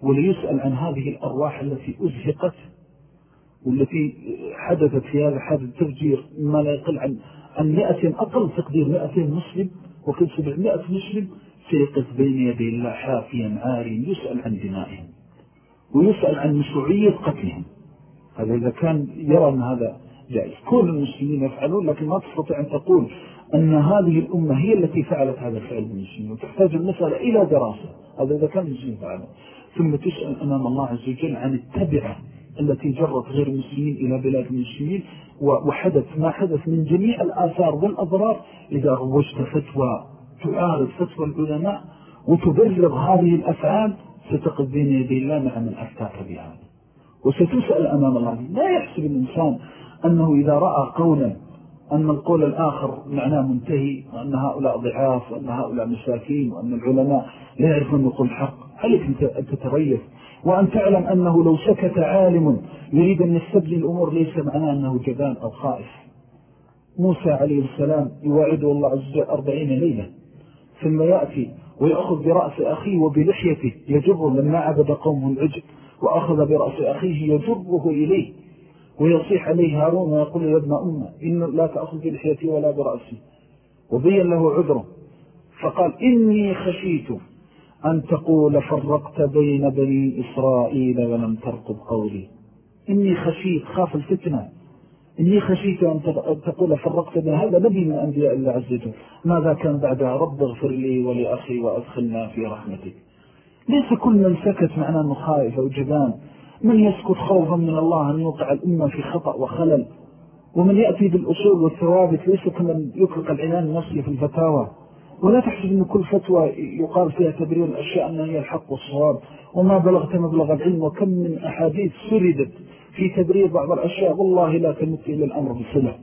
وليسأل عن هذه الأرواح التي أزهقت والتي حدثت في هذا حدث تفجير ما لا يقل عن عن مئة أقل تقدير مئتين مسلم وكل سبعمائة مسلم سيقف بين يدي الله حافيا عاريا يسأل عن دمائهم ويسأل عن مشروعية قتلهم. هذا إذا كان يرى أن هذا جائز. كل المسلمين يفعلون لكن ما تستطيع أن تقول أن هذه الأمة هي التي فعلت هذا الفعل بالمسلمين. وتحتاج المسألة إلى دراسة. هذا إذا كان المسلمين فعله ثم تسأل أمام الله عز وجل عن التبعة التي جرت غير المسلمين إلى بلاد المسلمين وحدث ما حدث من جميع الآثار والأضرار. إذا روجت فتوى تعارض فتوى العلماء وتبرر هذه الأفعال ستقف بين يدي الله مع من أفتاك بهذا وستسأل أمام الله. لا يحسب الإنسان أنه إذا رأى قولا أن القول الآخر معناه منتهي وأن هؤلاء ضعاف وأن هؤلاء مساكين وأن العلماء لا يعرفون يقول حق عليك أن تتريث وأن تعلم أنه لو سكت عالم يريد أن يستبدل الأمور ليس معناه أنه جبان أو خائف. موسى عليه السلام يواعده الله عز وجل أربعين ليلة. ثم يأتي ويأخذ برأس أخيه وبلحيته يجره لما عبد قومه العجل. وأخذ برأس أخيه يجره إليه ويصيح عليه هارون ويقول يا ابن أمة إن لا تأخذ بلحيتي ولا برأسي. وبين له عذره. فقال إني خشيت أن تقول فرقت بين بني إسرائيل ولم ترقب قولي. إني خشيت خاف الفتنة. إني خشيت أن تقول فرقت بين هذا نبي من أنبياء الله عز وجل. ماذا كان بعدها؟ رب اغفر لي ولأخي وأدخلنا في رحمتك. ليس كل من سكت معناه أنه خائف أو جبان. من يسكت خوفا من الله أن يوقع الأمة في خطأ وخلل. ومن يأتي بالأصول والثوابت ليس كمن يطلق العنان النصي في الفتاوى. ولا تحسب أن كل فتوى يقال فيها تبرير الأشياء أنها هي الحق والصواب. وما بلغت مبلغ العلم وكم من أحاديث سردت في تبرير بعض الأشياء والله لا تمت إلى الأمر بسلة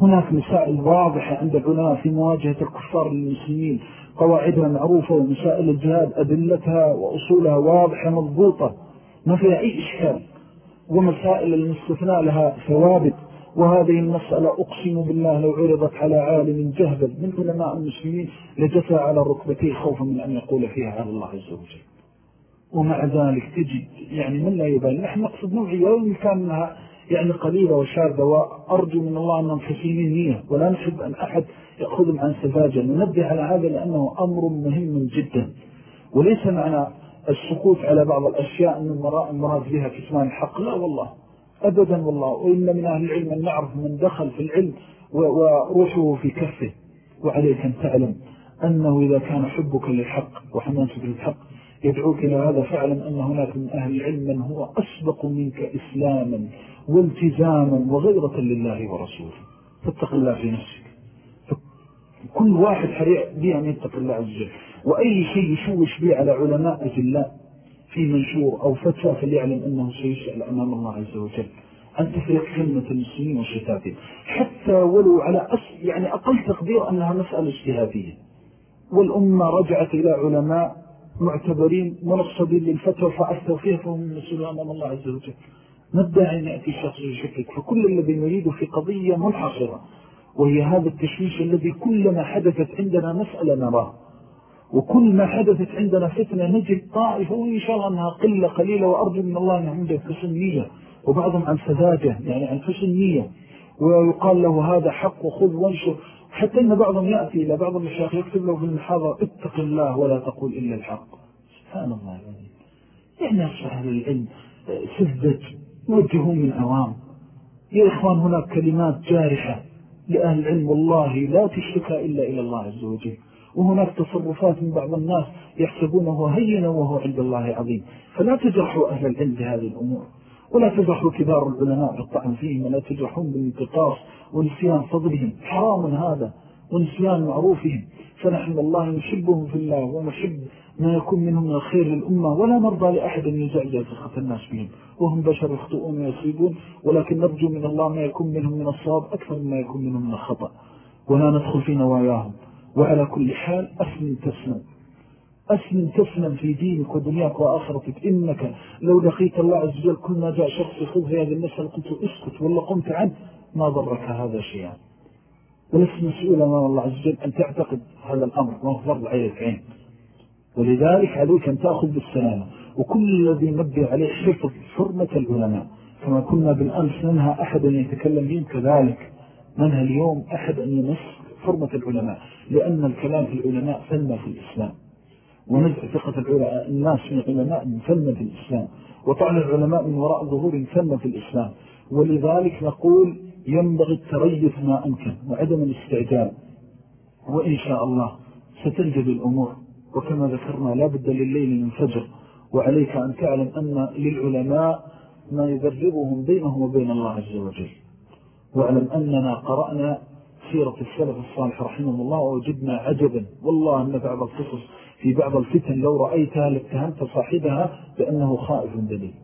هناك مسائل واضحة عند العلماء في مواجهة الكفار للمسلمين. قواعدها معروفة ومسائل الجهاد أدلتها وأصولها واضحة مضبوطة ما فيها أي إشكال ومسائل المستثناء لها ثوابت وهذه المسألة أقسم بالله لو عرضت على عالم جهبل من علماء المسلمين لجثى على ركبتيه خوفا من أن يقول فيها على الله عز وجل. ومع ذلك تجد يعني من لا يبالي نحن نقصد نوعية وإن كانها يعني قليلة وشاردة وأرجو من الله أنهم حسينين نية ولا نحب أن أحد يأخذهم عن سفاجة ننبه على هذا لأنه أمر مهم جدا. وليس معنى السكوت على بعض الأشياء أن المراد بها كتمان الحق لا والله. أبدا والله. وإن من أهل العلم أن نعرف من دخل في العلم وروحه في كفه. وعليك أن تعلم أنه إذا كان حبك للحق وحماسك للحق يدعوك إلى هذا فاعلم أن هناك من أهل العلم من هو أسبق منك إسلاما والتزاما وغيرة لله ورسوله. فاتق الله في نفسك. كل واحد حريع بي أن يتق الله عز وجل. وأي شيء يشوش به على علماء الله في منشور أو فتوى فليعلم أنه سيسأل أمام الله عز وجل. أن تفرق كلمة المسلمين وشتاتهم. حتى ولو على أس يعني أقل تقدير أنها مسألة اجتهادية. والأمة رجعت إلى علماء معتبرين منصبين للفتوى فأفتوا فيها فهم المسؤولون أمام الله عز وجل. ما الداعي أن يأتي شخص يشكك؟ فكل الذي نريده في قضية منحصرة. وهي هذا التشويش الذي كلما حدثت عندنا مسألة نراه. وكل ما حدثت عندنا فتنة نجد طائفة وإن شاء الله أنها قلة قليلة وأرجو من الله أن عنده حسن نية. وبعضهم عن سذاجة يعني عن حسن نية. ويقال له هذا حق وخذ وانشر. حتى أن بعضهم يأتي إلى بعض المشايخ يكتب له في المحاضرة اتق الله ولا تقول إلا الحق. سبحان الله يعني أهل العلم سذج يوجهون من أوام. يا إخوان هناك كلمات جارحة. لأهل العلم والله لا تشتكى إلا إلى الله عز وجل. وهناك تصرفات من بعض الناس يحسبونه هينا وهو عند الله عظيم. فلا تجرحوا أهل العلم بهذه الأمور. ولا تجرحوا كبار العلماء بالطعن فيهم ولا تجرحون بالانتقاص ونسيان فضلهم حرام هذا ونسيان معروفهم. فنحن الله نحبهم في الله ونحب ما يكون منهم من الخير للأمة ولا نرضى لأحد أن يزعجع ثقة الناس بهم. وهم بشر يخطئون ويصيبون ولكن نرجو من الله ما يكون منهم من الصواب أكثر مما يكون منهم من الخطأ. ولا ندخل في نواياهم. وعلى كل حال أسلم تسلم. أسلم تسلم في دينك ودنياك وآخرتك. إنك لو لقيت الله عز وجل كل ما جاء شخص يخوض في هذه المسألة قلت اسكت ولا قمت عنه ما ضرك هذا شيئا. ولست مسؤولا أمام الله عز وجل أن تعتقد هذا الأمر. ما هو فرض عينك عين ولذلك عليك أن تأخذ بالسلامة. وكل الذي نبي عليه حفظ حرمة العلماء. كما كنا بالأمس ننهى أحد أن يتكلم بهم؟ كذلك. منها اليوم أحد أن يمس حرمة العلماء؟ لأن الكلام في العلماء فن في الإسلام. ونزع ثقة الناس من العلماء فن في الإسلام. وطعن العلماء من وراء ظهور فن في الإسلام. ولذلك نقول ينبغي التريث ما أمكن وعدم الاستعجال. وإن شاء الله ستنجب الأمور. وكما ذكرنا لا بد لليل من فجر وعليك أن تعلم أن للعلماء ما يبررهم بينهم وبين الله عز وجل. واعلم أننا قرأنا سيرة السلف الصالح رحمه الله ووجدنا عجبا. والله أن بعض القصص في بعض الفتن لو رأيتها لاتهمت صاحبها بأنه خائف دليل.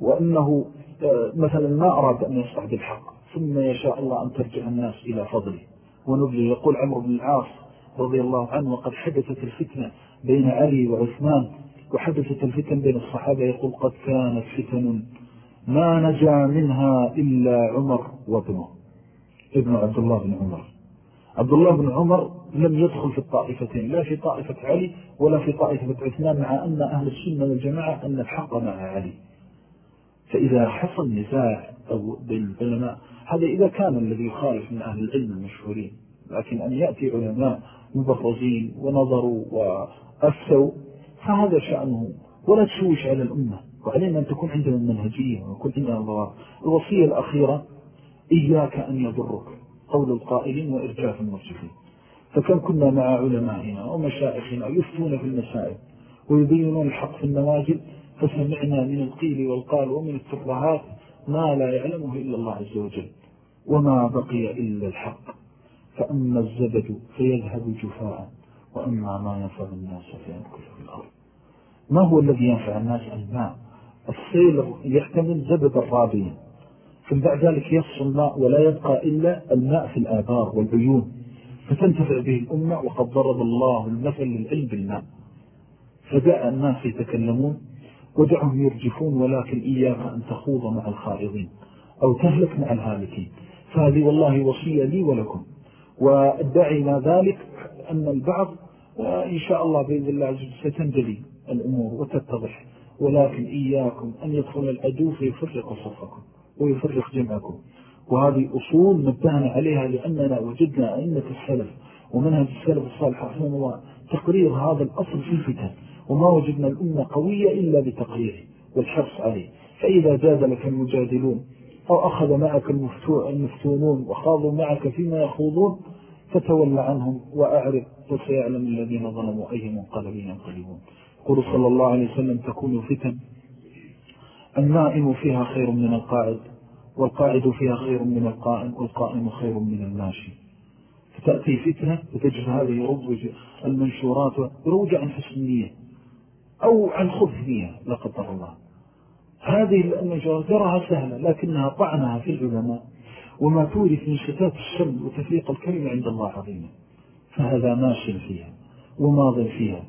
وأنه آه، مثلا ما أراد أن يصح بالحق ثم يشاء الله أن ترجع الناس إلى فضله. ونبلي يقول عمر بن العاص رضي الله عنه وقد حدثت الفتنة بين علي وعثمان وحدثت الفتن بين الصحابة يقول قد كانت فتن ما نجا منها إلا عمر وابنه ابن عبد الله بن عمر. عبد الله بن عمر لم يدخل في الطائفتين لا في طائفة علي ولا في طائفة عثمان مع أن أهل السنة والجماعة أن الحق مع علي. فإذا حصل نزاع أو بين العلماء هذا إذا كان الذي يخالف من أهل العلم المشهورين لكن أن يأتي علماء مبرزين ونظروا وأفسوا فهذا شأنه. ولا تشوش على الأمة وعلينا أن تكون عندنا المنهجية ويكون عندنا الضوار الوصية الأخيرة إياك أن يضرك قول القائلين وإرجاف المرجفين فكم كنا مع علمائنا ومشائخنا يفتون في المسائل ويبينون الحق في النواجد فسمعنا من القيل والقال ومن الترهات ما لا يعلمه إلا الله عز وجل وما بقي إلا الحق. فأما الزبد فيذهب جفاء وأما ما ينفع الناس فينكل في الأرض. ما هو الذي ينفع الناس؟ الماء. السيل يحتمل زبد الرابين ثم بعد ذلك يفصل الماء ولا يبقى إلا الماء في الآبار والعيون. فتنتفع به الأمة وقد ضرب الله المثل للعلم بالماء. فدع الناس يتكلمون ودعهم يرجفون ولكن إياك أن تخوض مع الخائضين أو تهلك مع الهالكين. فهذه والله وصية لي ولكم. والداعي ما ذلك أن البعض إن شاء الله بإذن الله عز وجل ستنجلي الأمور وتتضح. ولكن إياكم أن يدخل الأدو فيفرق صفكم ويفرق جمعكم. وهذه أصول نبهنا عليها لأننا وجدنا أئمة السلف ومنهج السلف الصالح رحمه الله تقرير هذا الأصل في الفتن. وما وجدنا الأمة قوية إلا بتقريره والحرص عليه. فإذا جاد لك المجادلون أو أخذ معك المفتونون وخاضوا معك فيما يخوضون فتول عنهم وأعرض فسيعلم الذين ظلموا أي منقلب ينقلبون. قل صلى الله عليه وسلم تكون فتن. النائم فيها خير من القاعد والقاعد فيها خير من القائم والقائم خير من الماشي فتأتي فتنة وتجد هذه يروج المنشورات يروج عن حسنية أو عن خفنية لا قدر الله. هذه المنشورات تراها سهلة لكنها طعنها في العلماء. وما تورث من شتات الشم وتفريق الكلمة عند الله عظيمة فهذا ماشي فيها وماض فيها.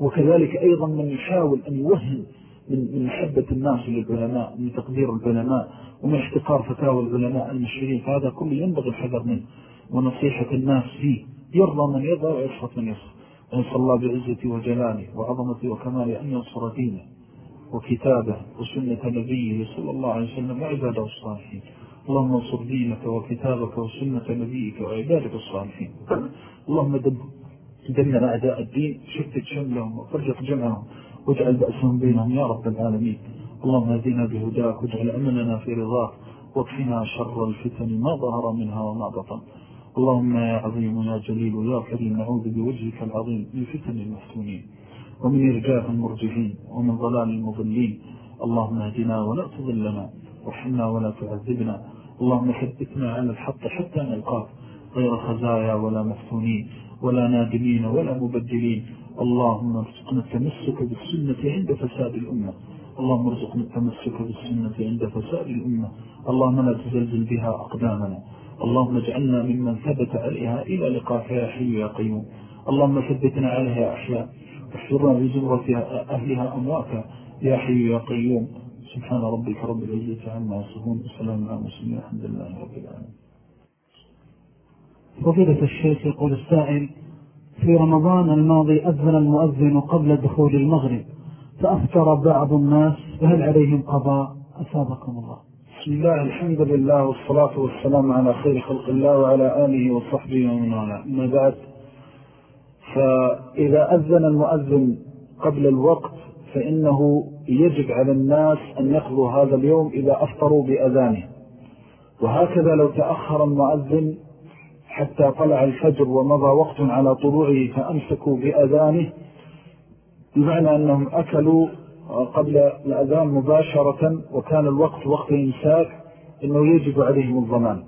وكذلك أيضا من يحاول أن يوهم من محبة الناس للعلماء من تقدير العلماء ومن احتقار فتاوى العلماء المشهورين. فهذا كله ينبغي الحذر منه. ونصيحة الناس فيه يرضى من يرضى ويسخط من يسخط ونسأل الله بعزتي وجلاله وعظمتي وكمالي أن ينصر دينه. وكتابه وسنة نبيه صلى الله عليه وسلم وعباده الصالحين. اللهم انصر دينك وكتابك وسنة نبيك وعبادك الصالحين. اللهم دمر أعداء الدين شتت شملهم وفرجق جمعهم واجعل بأسهم بينهم يا رب العالمين. اللهم هدينا بهداك واجعل أمننا في رضاك واكفنا شر الفتن ما ظهر منها وما بطن. اللهم يا عظيم يا جليل يا كريم نعوذ بوجهك العظيم من فتن المفتونين ومن إرجاف المرجفين ومن ضلال المضلين. اللهم اهدنا ولا تضلنا وارحمنا ولا تعذبنا. اللهم ثبتنا على الحق حتى نلقاك غير خزايا ولا مفتونين ولا نادمين ولا مبدلين. اللهم ارزقنا التمسك بالسنة عند فساد الأمة. اللهم ارزقنا التمسك بالسنة عند فساد الأمة. اللهم لا تزلزل بها أقدامنا. اللهم اجعلنا ممن ثبت عليها إلى لقاك يا حي يا قيوم. اللهم ثبتنا عليها أحياء. واحفرنا بزمرة أهلها أمواتا. يا حي يا قيوم سبحان ربك رب العزة عما يصفون السلام على المسلمين الحمد لله رب العالمين. فضيلة الشيخ يقول السائل في رمضان الماضي أذن المؤذن قبل دخول المغرب فأفكر بعض الناس فهل عليهم قضاء؟ أسابقكم الله. بسم الله الحمد لله والصلاة والسلام على خير خلق الله وعلى آله وصحبه ومن والاه. ما بعد فإذا أذن المؤذن قبل الوقت فإنه يجب على الناس أن يقضوا هذا اليوم إذا أفطروا بأذانه. وهكذا لو تأخر المؤذن حتى طلع الفجر ومضى وقت على طلوعه فأمسكوا بأذانه بمعنى أنهم أكلوا قبل الأذان مباشرة وكان الوقت وقت إمساك إنه يجب عليهم الضمان.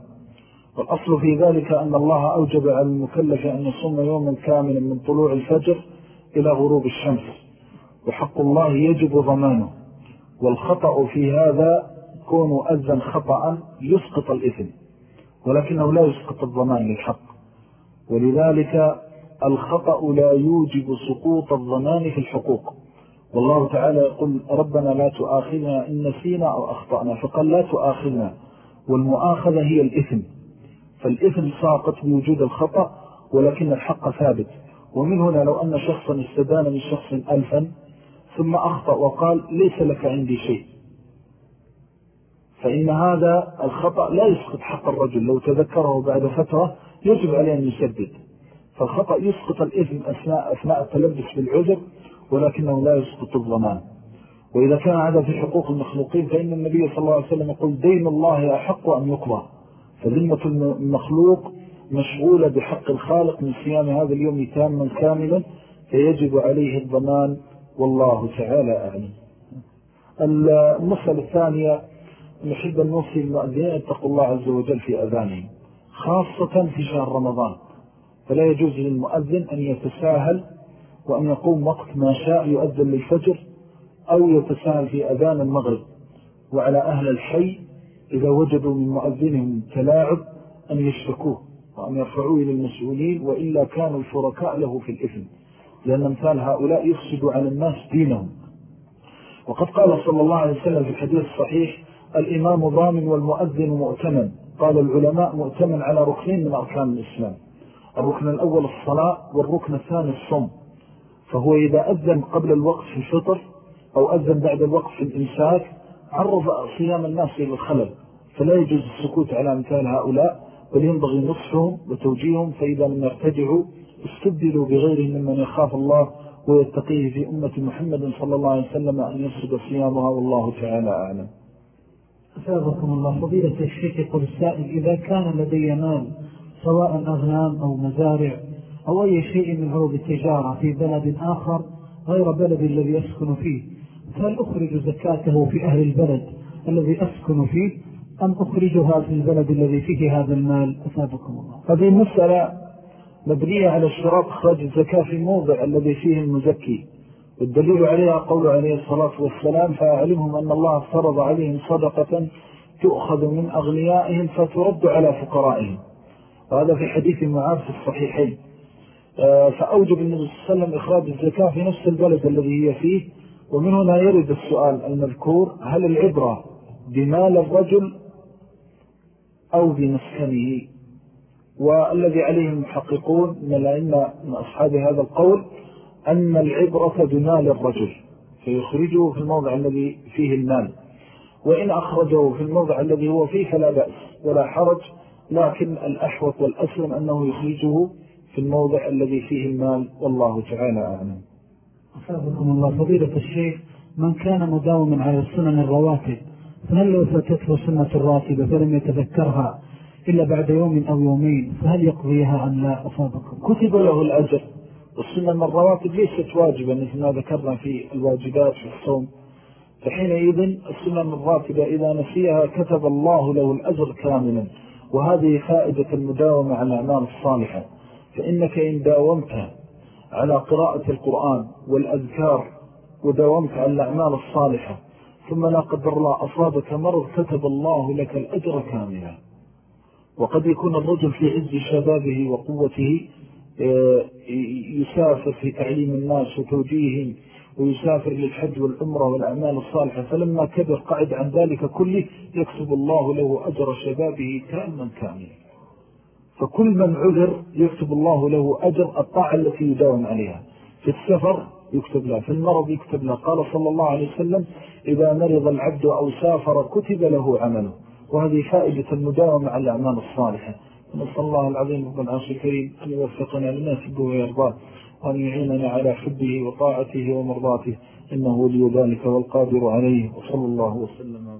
والأصل في ذلك أن الله أوجب على المكلف أن يصوم يوما كاملا من طلوع الفجر إلى غروب الشمس. وحق الله يجب ضمانه. والخطأ في هذا كون أذن خطأ يسقط الإثم. ولكنه لا يسقط الضمان للحق. ولذلك الخطأ لا يوجب سقوط الضمان في الحقوق. والله تعالى يقول ربنا لا تؤاخذنا إن نسينا أو أخطأنا. فقال لا تؤاخذنا. والمؤاخذة هي الإثم. فالإثم ساقط بوجود الخطأ ولكن الحق ثابت. ومن هنا لو أن شخصا استدان من شخص ألفا ثم أخطأ وقال ليس لك عندي شيء. فإن هذا الخطأ لا يسقط حق الرجل. لو تذكره بعد فترة يجب عليه أن يسدد. فالخطأ يسقط الإثم أثناء, أثناء التلبس بالعذر ولكنه لا يسقط الضمان. وإذا كان هذا في حقوق المخلوقين فإن النبي صلى الله عليه وسلم يقول دين الله أحق أن يقضى. فذمة المخلوق مشغولة بحق الخالق من صيام هذا اليوم تاما كاملا فيجب عليه الضمان والله تعالى أعلم. المسألة الثانية نحب أن نوصي المؤذنين اتقوا الله عز وجل في أذانهم خاصة في شهر رمضان. فلا يجوز للمؤذن أن يتساهل وأن يقوم وقت ما شاء يؤذن للفجر أو يتساهل في أذان المغرب. وعلى أهل الحي إذا وجدوا من مؤذنهم تلاعب أن يشتكوه وأن يرفعوه إلى المسؤولين وإلا كانوا الشركاء له في الإثم. لأن أمثال هؤلاء يفسدوا على الناس دينهم. وقد قال صلى الله عليه وسلم في الحديث الصحيح الإمام ضامن والمؤذن مؤتمن. قال العلماء مؤتمن على ركنين من أركان الإسلام. الركن الأول الصلاة والركن الثاني الصم فهو إذا أذن قبل الوقت في الفطر أو أذن بعد الوقت في الإمساك عرض صيام الناس إلى الخلل. فلا يجوز السكوت على مثال هؤلاء بل ينبغي نصفهم وتوجيههم فإذا لم يرتجعوا استبدلوا بغيرهم ممن يخاف الله ويتقيه في أمة محمد صلى الله عليه وسلم أن يصد صيامها والله تعالى أعلم. أسابقكم الله. فضيلة الشيخ يقول السائل إذا كان لدي مال سواء أغنام أو مزارع أو أي شيء من عروض التجارة في بلد آخر غير بلد الذي أسكن فيه فهل أخرج زكاته في أهل البلد الذي أسكن فيه؟ أم أخرجها في البلد الذي فيه هذا المال. أسابقكم الله. هذه المسألة مبنية على اشتراط إخراج الزكاة في الموضع الذي فيه المزكي. والدليل عليها قول عليه الصلاة والسلام فأعلمهم أن الله فرض عليهم صدقة تؤخذ من أغنيائهم فترد على فقرائهم. وهذا في حديث معاذ في الصحيحين. آه، فأوجب النبي صلى الله عليه وسلم إخراج الزكاة في نفس البلد الذي هي فيه. ومن هنا يرد السؤال المذكور هل العبرة بمال الرجل أو بمسكنه والذي عليه المحققون من الأئمة من أصحاب هذا القول أن العبرة بمال الرجل فيخرجه في الموضع الذي فيه المال. وإن أخرجه في الموضع الذي هو فيه فلا بأس ولا حرج لكن الأحوط والأسلم أنه يخرجه في الموضع الذي فيه المال. والله تعالى أعلم. أصابكم الله فضيلة الشيخ من كان مداوما على السنن الرواتب فهل لو فاتته سنة الراتبة فلم يتذكرها إلا بعد يوم أو يومين فهل يقضيها أم لا؟ أصابكم. كتب له الأجر. والسنن الرواتب ليست واجبة مثل ما ذكرنا في الواجبات في الصوم. فحينئذ السنن الراتبة إذا نسيها كتب الله له الأجر كاملا. وهذه فائدة المداومة على الأعمال الصالحة. فإنك إن داومت على قراءة القرآن والأذكار وداومت على الأعمال الصالحة ثم لا قدر الله أصابك مرض كتب الله لك الأجر كاملا. وقد يكون الرجل في عز شبابه وقوته آه، يسافر في تعليم الناس وتوجيههم ويسافر للحج والعمرة والأعمال الصالحة فلما كبر قعد عن ذلك كله يكسب الله له أجر شبابه كاملا كاملا. فكل من عذر يكتب الله له أجر الطاعة التي يداوم عليها. في السفر يكتب له في المرض يكتب له قال صلى الله عليه وسلم إذا مرض العبد أو سافر كتب له عمله. وهذه فائدة المداومة على الأعمال الصالحة. نسأل الله العظيم رب العرش الكريم أن يوفقنا لما يحبه ويرضاه وأن يعيننا على حبه وطاعته ومرضاته. إنه ولي ذلك والقادر عليه. وصلى الله وسلم